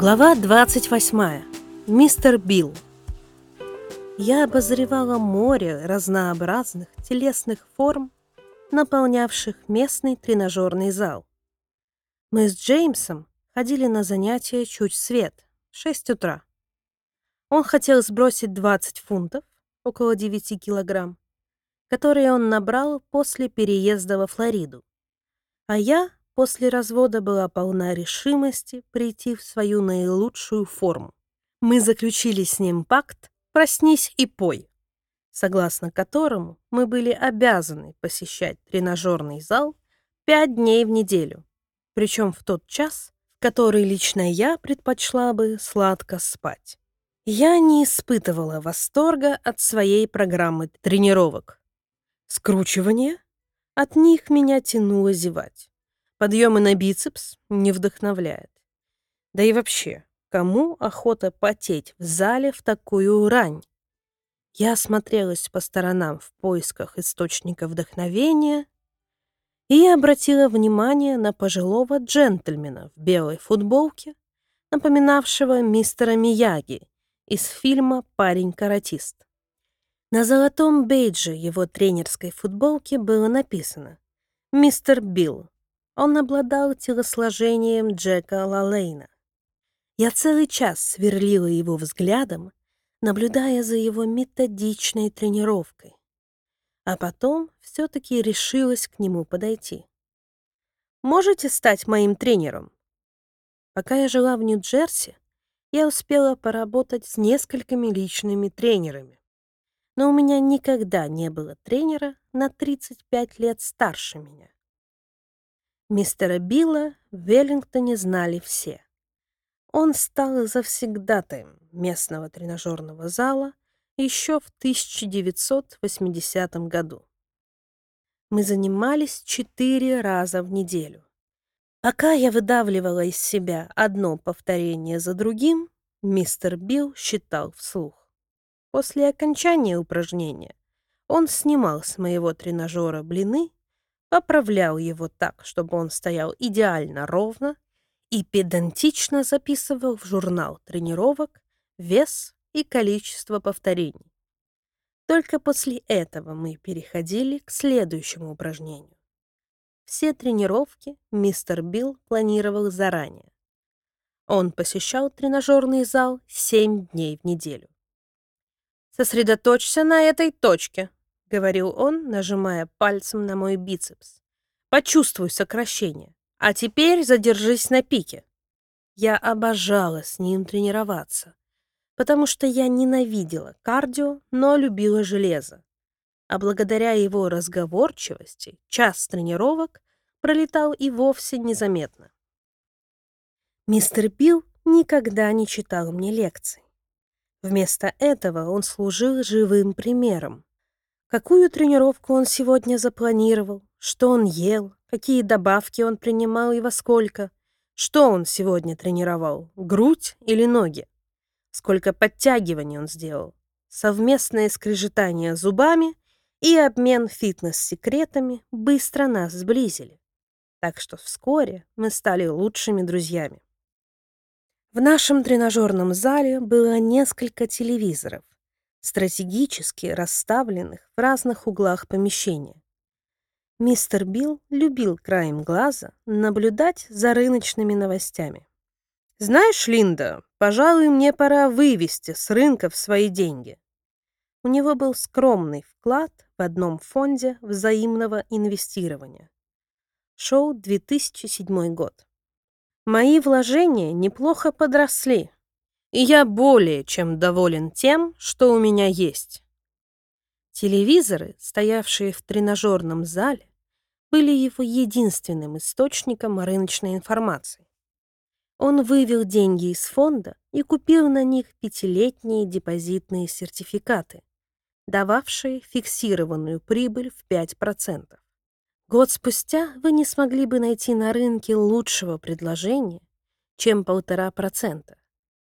Глава 28. Мистер Билл. Я обозревала море разнообразных телесных форм, наполнявших местный тренажерный зал. Мы с Джеймсом ходили на занятия чуть свет, 6 утра. Он хотел сбросить 20 фунтов, около 9 килограмм, которые он набрал после переезда во Флориду. А я после развода была полна решимости прийти в свою наилучшую форму. Мы заключили с ним пакт «Проснись и пой», согласно которому мы были обязаны посещать тренажерный зал пять дней в неделю, причем в тот час, в который лично я предпочла бы сладко спать. Я не испытывала восторга от своей программы тренировок. Скручивание? От них меня тянуло зевать. Подъемы на бицепс не вдохновляет. Да и вообще, кому охота потеть в зале в такую рань? Я осмотрелась по сторонам в поисках источника вдохновения и обратила внимание на пожилого джентльмена в белой футболке, напоминавшего мистера Мияги из фильма «Парень-каратист». На золотом бейдже его тренерской футболки было написано «Мистер Билл, он обладал телосложением Джека Лалейна. Я целый час сверлила его взглядом, наблюдая за его методичной тренировкой. А потом все-таки решилась к нему подойти. «Можете стать моим тренером?» Пока я жила в Нью-Джерси, я успела поработать с несколькими личными тренерами. Но у меня никогда не было тренера на 35 лет старше меня. Мистера Билла в Веллингтоне знали все. Он стал завсегдатаем местного тренажерного зала еще в 1980 году. Мы занимались четыре раза в неделю. Пока я выдавливала из себя одно повторение за другим, мистер Билл считал вслух. После окончания упражнения он снимал с моего тренажера блины поправлял его так, чтобы он стоял идеально ровно и педантично записывал в журнал тренировок вес и количество повторений. Только после этого мы переходили к следующему упражнению. Все тренировки мистер Билл планировал заранее. Он посещал тренажерный зал 7 дней в неделю. «Сосредоточься на этой точке», — говорил он, нажимая пальцем на мой бицепс. «Почувствуй сокращение. А теперь задержись на пике». Я обожала с ним тренироваться, потому что я ненавидела кардио, но любила железо. А благодаря его разговорчивости час тренировок пролетал и вовсе незаметно. Мистер Билл никогда не читал мне лекций. Вместо этого он служил живым примером. Какую тренировку он сегодня запланировал, что он ел, какие добавки он принимал и во сколько, что он сегодня тренировал, грудь или ноги, сколько подтягиваний он сделал, совместное скрежетание зубами и обмен фитнес-секретами быстро нас сблизили. Так что вскоре мы стали лучшими друзьями. В нашем тренажерном зале было несколько телевизоров, стратегически расставленных в разных углах помещения. Мистер Билл любил краем глаза наблюдать за рыночными новостями. «Знаешь, Линда, пожалуй, мне пора вывести с рынков свои деньги». У него был скромный вклад в одном фонде взаимного инвестирования. Шоу 2007 год. Мои вложения неплохо подросли, и я более чем доволен тем, что у меня есть. Телевизоры, стоявшие в тренажерном зале, были его единственным источником рыночной информации. Он вывел деньги из фонда и купил на них пятилетние депозитные сертификаты, дававшие фиксированную прибыль в 5%. Год спустя вы не смогли бы найти на рынке лучшего предложения, чем полтора процента.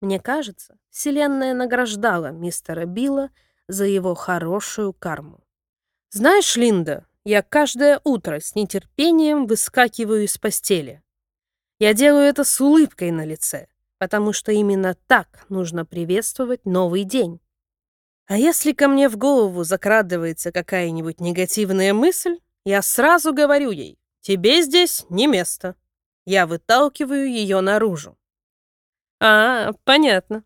Мне кажется, Вселенная награждала мистера Билла за его хорошую карму. Знаешь, Линда, я каждое утро с нетерпением выскакиваю из постели. Я делаю это с улыбкой на лице, потому что именно так нужно приветствовать новый день. А если ко мне в голову закрадывается какая-нибудь негативная мысль, я сразу говорю ей, тебе здесь не место. Я выталкиваю ее наружу. А, понятно.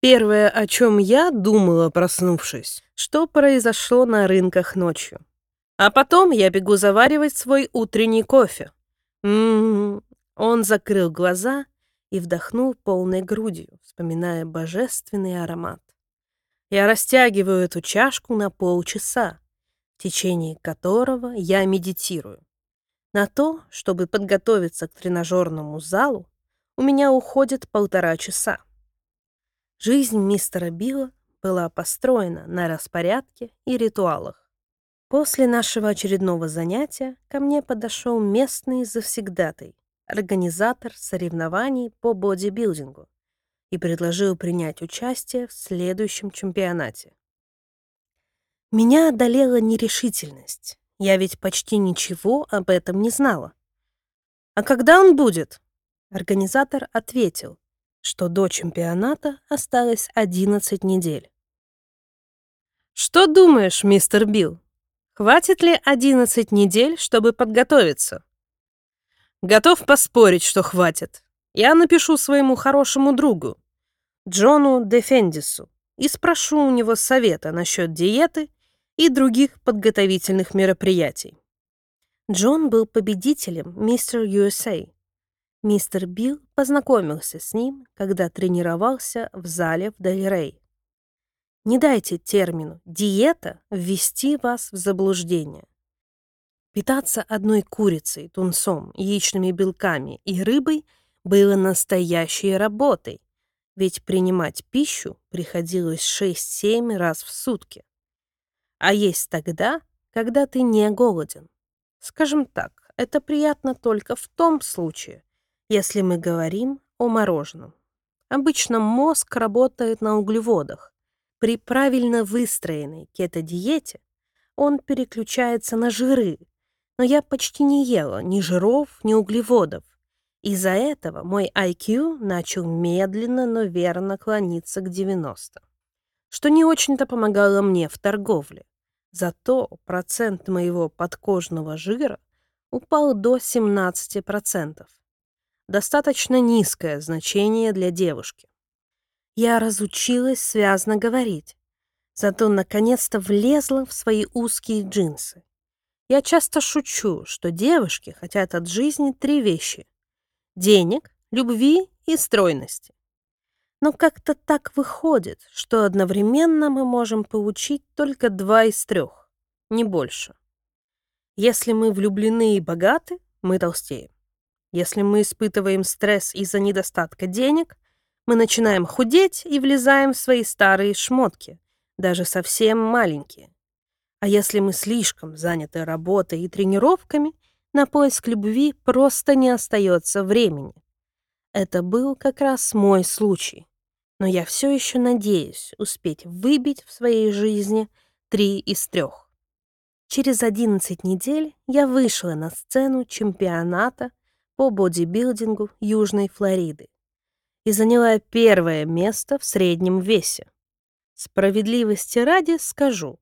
Первое, о чем я думала, проснувшись, что произошло на рынках ночью. А потом я бегу заваривать свой утренний кофе. М-м-м. Он закрыл глаза и вдохнул полной грудью, вспоминая божественный аромат. Я растягиваю эту чашку на полчаса, в течение которого я медитирую. На то, чтобы подготовиться к тренажерному залу, у меня уходит полтора часа. Жизнь мистера Билла была построена на распорядке и ритуалах. После нашего очередного занятия ко мне подошел местный завсегдатый, организатор соревнований по бодибилдингу, и предложил принять участие в следующем чемпионате. Меня одолела нерешительность. Я ведь почти ничего об этом не знала. «А когда он будет?» Организатор ответил, что до чемпионата осталось 11 недель. «Что думаешь, мистер Билл? Хватит ли 11 недель, чтобы подготовиться?» «Готов поспорить, что хватит. Я напишу своему хорошему другу, Джону Дефендису, и спрошу у него совета насчет диеты и других подготовительных мероприятий. Джон был победителем мистер USA. Мистер Билл познакомился с ним, когда тренировался в зале в Дель-Рей. Не дайте термину «диета» ввести вас в заблуждение. Питаться одной курицей, тунцом, яичными белками и рыбой было настоящей работой, ведь принимать пищу приходилось 6-7 раз в сутки. А есть тогда, когда ты не голоден. Скажем так, это приятно только в том случае, если мы говорим о мороженом. Обычно мозг работает на углеводах. При правильно выстроенной кето-диете он переключается на жиры, но я почти не ела ни жиров, ни углеводов, из-за этого мой IQ начал медленно, но верно клониться к 90, что не очень-то помогало мне в торговле. Зато процент моего подкожного жира упал до 17%. Достаточно низкое значение для девушки. Я разучилась связно говорить, зато наконец-то влезла в свои узкие джинсы. Я часто шучу, что девушки хотят от жизни три вещи денег, любви и стройности. Но как-то так выходит, что одновременно мы можем получить только два из трех, не больше. Если мы влюблены и богаты, мы толстеем. Если мы испытываем стресс из-за недостатка денег, мы начинаем худеть и влезаем в свои старые шмотки, даже совсем маленькие. А если мы слишком заняты работой и тренировками – на поиск любви просто не остается времени. Это был как раз мой случай. Но я все еще надеюсь успеть выбить в своей жизни три из трех. Через 11 недель я вышла на сцену чемпионата по бодибилдингу Южной Флориды и заняла первое место в среднем весе. Справедливости ради скажу,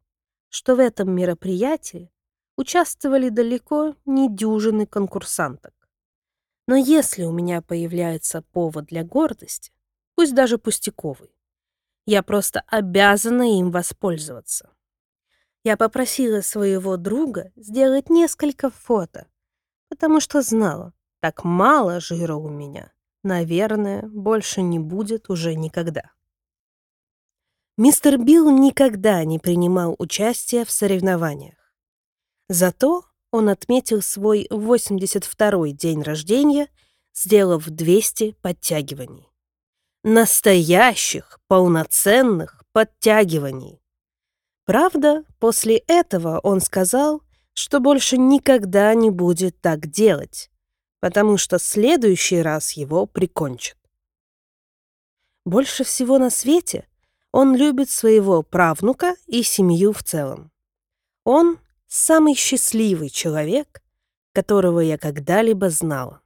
что в этом мероприятии участвовали далеко не дюжины конкурсанток. Но если у меня появляется повод для гордости, пусть даже пустяковый, я просто обязана им воспользоваться. Я попросила своего друга сделать несколько фото, потому что знала, так мало жира у меня, наверное, больше не будет уже никогда. Мистер Билл никогда не принимал участия в соревнованиях. Зато он отметил свой 82-й день рождения, сделав 200 подтягиваний. Настоящих, полноценных подтягиваний. Правда, после этого он сказал, что больше никогда не будет так делать, потому что следующий раз его прикончат. Больше всего на свете он любит своего правнука и семью в целом. Он самый счастливый человек, которого я когда-либо знала.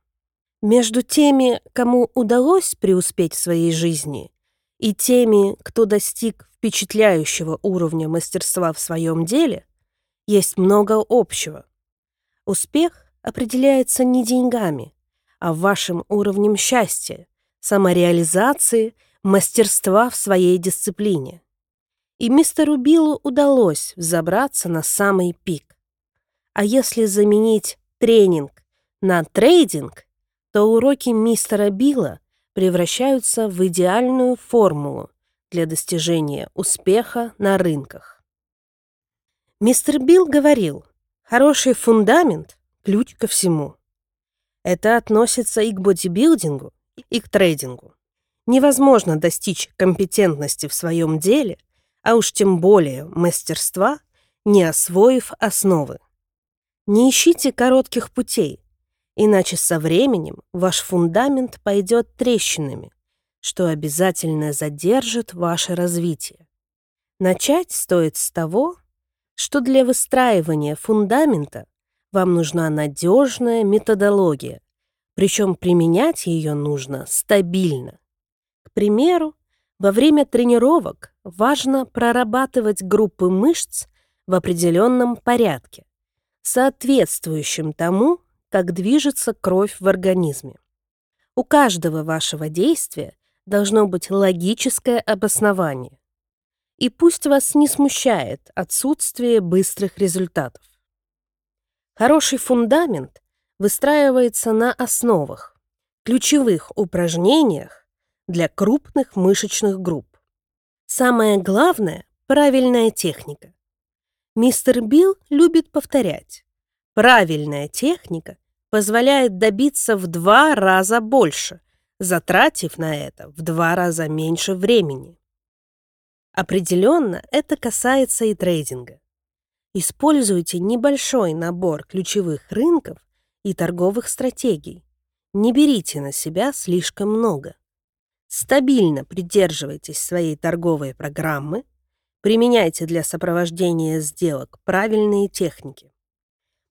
Между теми, кому удалось преуспеть в своей жизни, и теми, кто достиг впечатляющего уровня мастерства в своем деле, есть много общего. Успех определяется не деньгами, а вашим уровнем счастья, самореализации, мастерства в своей дисциплине. И мистеру Биллу удалось взобраться на самый пик. А если заменить тренинг на трейдинг, то уроки мистера Билла превращаются в идеальную формулу для достижения успеха на рынках. Мистер Билл говорил, хороший фундамент – ключ ко всему. Это относится и к бодибилдингу, и к трейдингу. Невозможно достичь компетентности в своем деле, а уж тем более мастерства, не освоив основы. Не ищите коротких путей, иначе со временем ваш фундамент пойдет трещинами, что обязательно задержит ваше развитие. Начать стоит с того, что для выстраивания фундамента вам нужна надежная методология, причем применять ее нужно стабильно. К примеру, во время тренировок важно прорабатывать группы мышц в определенном порядке, соответствующем тому, как движется кровь в организме. У каждого вашего действия должно быть логическое обоснование. И пусть вас не смущает отсутствие быстрых результатов. Хороший фундамент выстраивается на основах, ключевых упражнениях для крупных мышечных групп. Самое главное – правильная техника. Мистер Билл любит повторять. Правильная техника позволяет добиться в два раза больше, затратив на это в два раза меньше времени. Определенно, это касается и трейдинга. Используйте небольшой набор ключевых рынков и торговых стратегий. Не берите на себя слишком много. Стабильно придерживайтесь своей торговой программы, применяйте для сопровождения сделок правильные техники.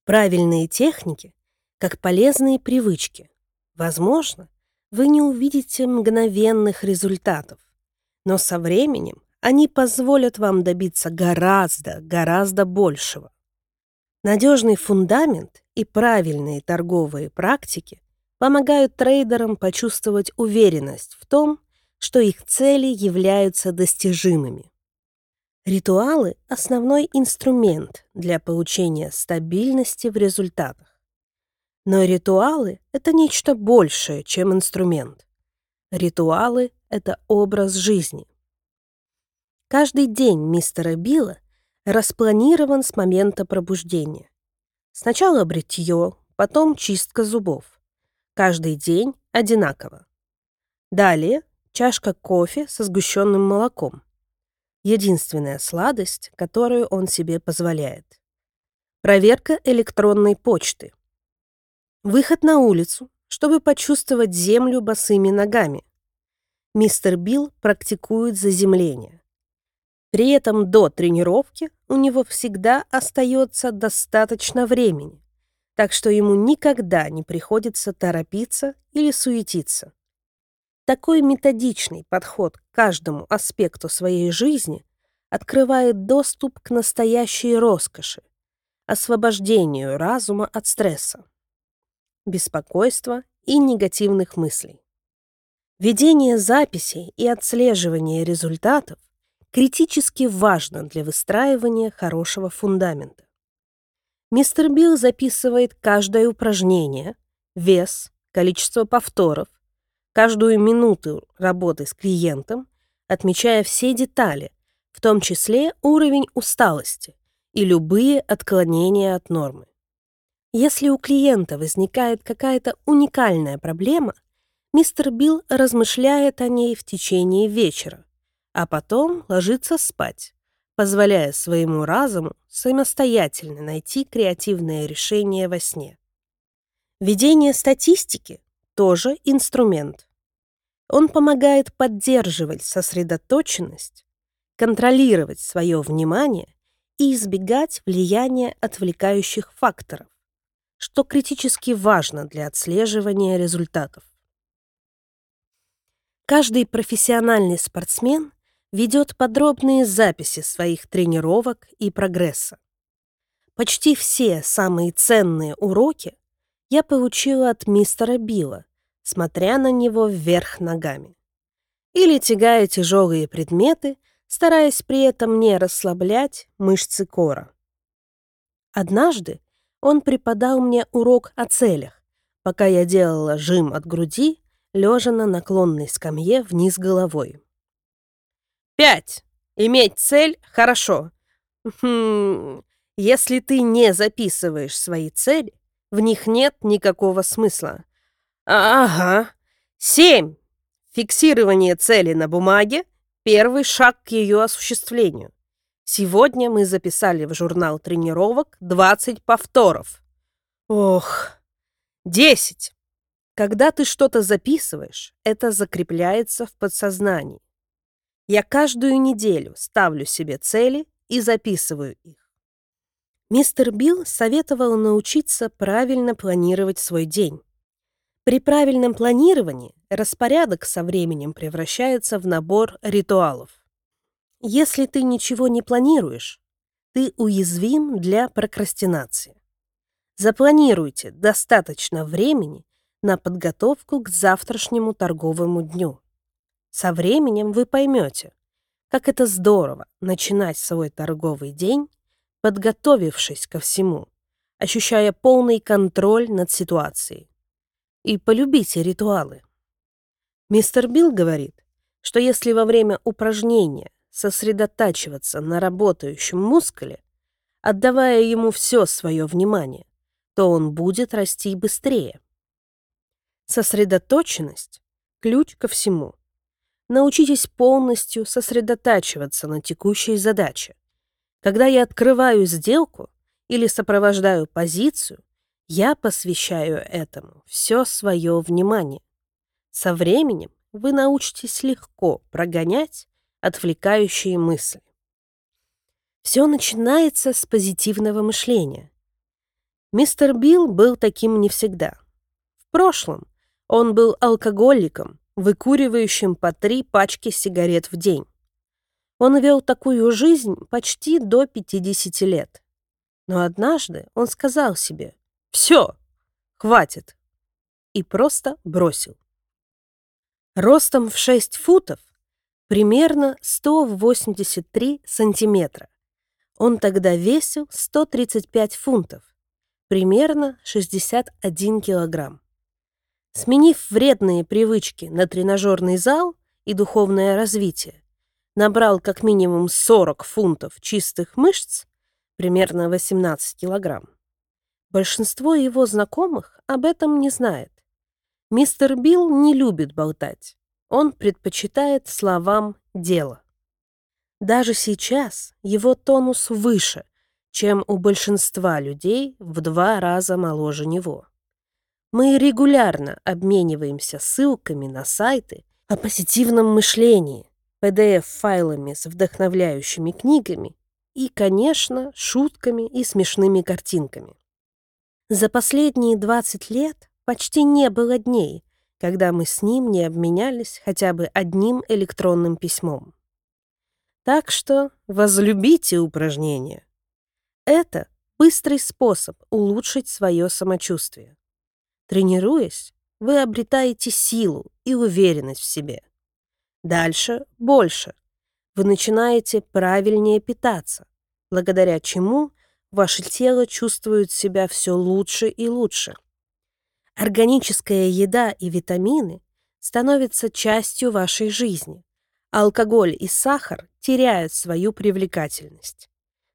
Правильные техники, как полезные привычки. Возможно, вы не увидите мгновенных результатов, но со временем они позволят вам добиться гораздо, гораздо большего. Надежный фундамент и правильные торговые практики помогают трейдерам почувствовать уверенность в том, что их цели являются достижимыми. Ритуалы – основной инструмент для получения стабильности в результатах. Но ритуалы – это нечто большее, чем инструмент. Ритуалы – это образ жизни. Каждый день мистера Билла распланирован с момента пробуждения. Сначала бритье, потом чистка зубов. Каждый день одинаково. Далее чашка кофе со сгущенным молоком единственная сладость, которую он себе позволяет. Проверка электронной почты. Выход на улицу, чтобы почувствовать землю босыми ногами. Мистер Билл практикует заземление. При этом до тренировки у него всегда остается достаточно времени, так что ему никогда не приходится торопиться или суетиться. Такой методичный подход к каждому аспекту своей жизни открывает доступ к настоящей роскоши, освобождению разума от стресса, беспокойства и негативных мыслей. Ведение записей и отслеживание результатов критически важно для выстраивания хорошего фундамента. Мистер Билл записывает каждое упражнение, вес, количество повторов, каждую минуту работы с клиентом, отмечая все детали, в том числе уровень усталости и любые отклонения от нормы. Если у клиента возникает какая-то уникальная проблема, мистер Билл размышляет о ней в течение вечера, а потом ложится спать, позволяя своему разуму самостоятельно найти креативное решение во сне. Ведение статистики – тоже инструмент. Он помогает поддерживать сосредоточенность, контролировать свое внимание и избегать влияния отвлекающих факторов. что критически важно для отслеживания результатов. Каждый профессиональный спортсмен ведет подробные записи своих тренировок и прогресса. Почти все самые ценные уроки я получила от мистера Билла, смотря на него вверх ногами. Или тягая тяжелые предметы, стараясь при этом не расслаблять мышцы кора. Однажды он преподал мне урок о целях, пока я делала жим от груди, лежа на наклонной скамье вниз головой. Пять. Иметь цель – хорошо. Хм, если ты не записываешь свои цели, в них нет никакого смысла. Ага. Семь. Фиксирование цели на бумаге – первый шаг к ее осуществлению. Сегодня мы записали в журнал тренировок 20 повторов. Ох, 10. Когда ты что-то записываешь, это закрепляется в подсознании. Я каждую неделю ставлю себе цели и записываю их. Мистер Билл советовал научиться правильно планировать свой день. При правильном планировании распорядок со временем превращается в набор ритуалов. Если ты ничего не планируешь, ты уязвим для прокрастинации. Запланируйте достаточно времени на подготовку к завтрашнему торговому дню. Со временем вы поймете, как это здорово начинать свой торговый день, подготовившись ко всему, ощущая полный контроль над ситуацией. И полюбите ритуалы. Мистер Билл говорит, что если во время упражнения сосредотачиваться на работающем мускуле, отдавая ему все свое внимание, то он будет расти быстрее. Сосредоточенность – ключ ко всему. Научитесь полностью сосредотачиваться на текущей задаче. Когда я открываю сделку или сопровождаю позицию, я посвящаю этому все свое внимание. Со временем вы научитесь легко прогонять отвлекающие мысли. Все начинается с позитивного мышления. Мистер Билл был таким не всегда. В прошлом он был алкоголиком, выкуривающим по три пачки сигарет в день. Он вел такую жизнь почти до 50 лет. Но однажды он сказал себе «Все, хватит!» и просто бросил. Ростом в 6 футов, примерно 183 сантиметра. Он тогда весил 135 фунтов, примерно 61 килограмм. Сменив вредные привычки на тренажерный зал и духовное развитие, набрал как минимум 40 фунтов чистых мышц, примерно 18 килограмм. Большинство его знакомых об этом не знает. Мистер Билл не любит болтать. Он предпочитает словам дело. Даже сейчас его тонус выше, чем у большинства людей в два раза моложе него. Мы регулярно обмениваемся ссылками на сайты о позитивном мышлении, PDF-файлами с вдохновляющими книгами и, конечно, шутками и смешными картинками. За последние 20 лет почти не было дней, когда мы с ним не обменялись хотя бы одним электронным письмом. Так что возлюбите упражнение. Это быстрый способ улучшить свое самочувствие. Тренируясь, вы обретаете силу и уверенность в себе. Дальше больше. Вы начинаете правильнее питаться, благодаря чему ваше тело чувствует себя все лучше и лучше. Органическая еда и витамины становятся частью вашей жизни. Алкоголь и сахар теряют свою привлекательность.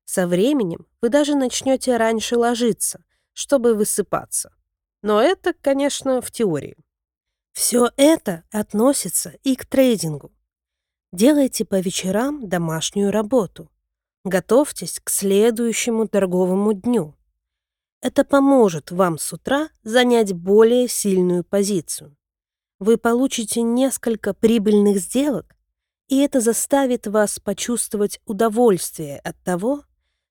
Со временем вы даже начнете раньше ложиться, чтобы высыпаться. Но это, конечно, в теории. Все это относится и к трейдингу. Делайте по вечерам домашнюю работу. Готовьтесь к следующему торговому дню. Это поможет вам с утра занять более сильную позицию. Вы получите несколько прибыльных сделок, и это заставит вас почувствовать удовольствие от того,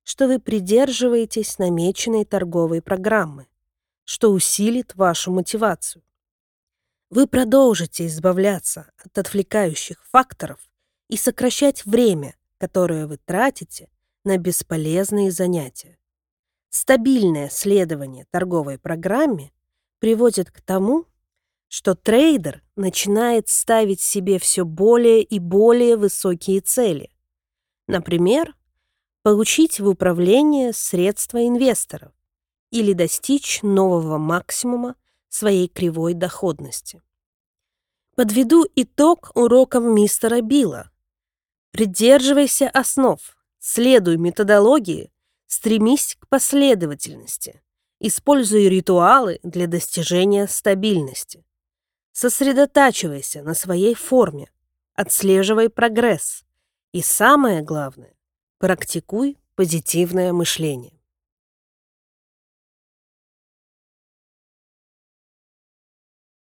что вы придерживаетесь намеченной торговой программы что усилит вашу мотивацию. Вы продолжите избавляться от отвлекающих факторов и сокращать время, которое вы тратите на бесполезные занятия. Стабильное следование торговой программе приводит к тому, что трейдер начинает ставить себе все более и более высокие цели. Например, получить в управление средства инвесторов или достичь нового максимума своей кривой доходности. Подведу итог урокам мистера Билла. Придерживайся основ, следуй методологии Стремись к последовательности. Используй ритуалы для достижения стабильности. Сосредотачивайся на своей форме. Отслеживай прогресс. И самое главное, практикуй позитивное мышление.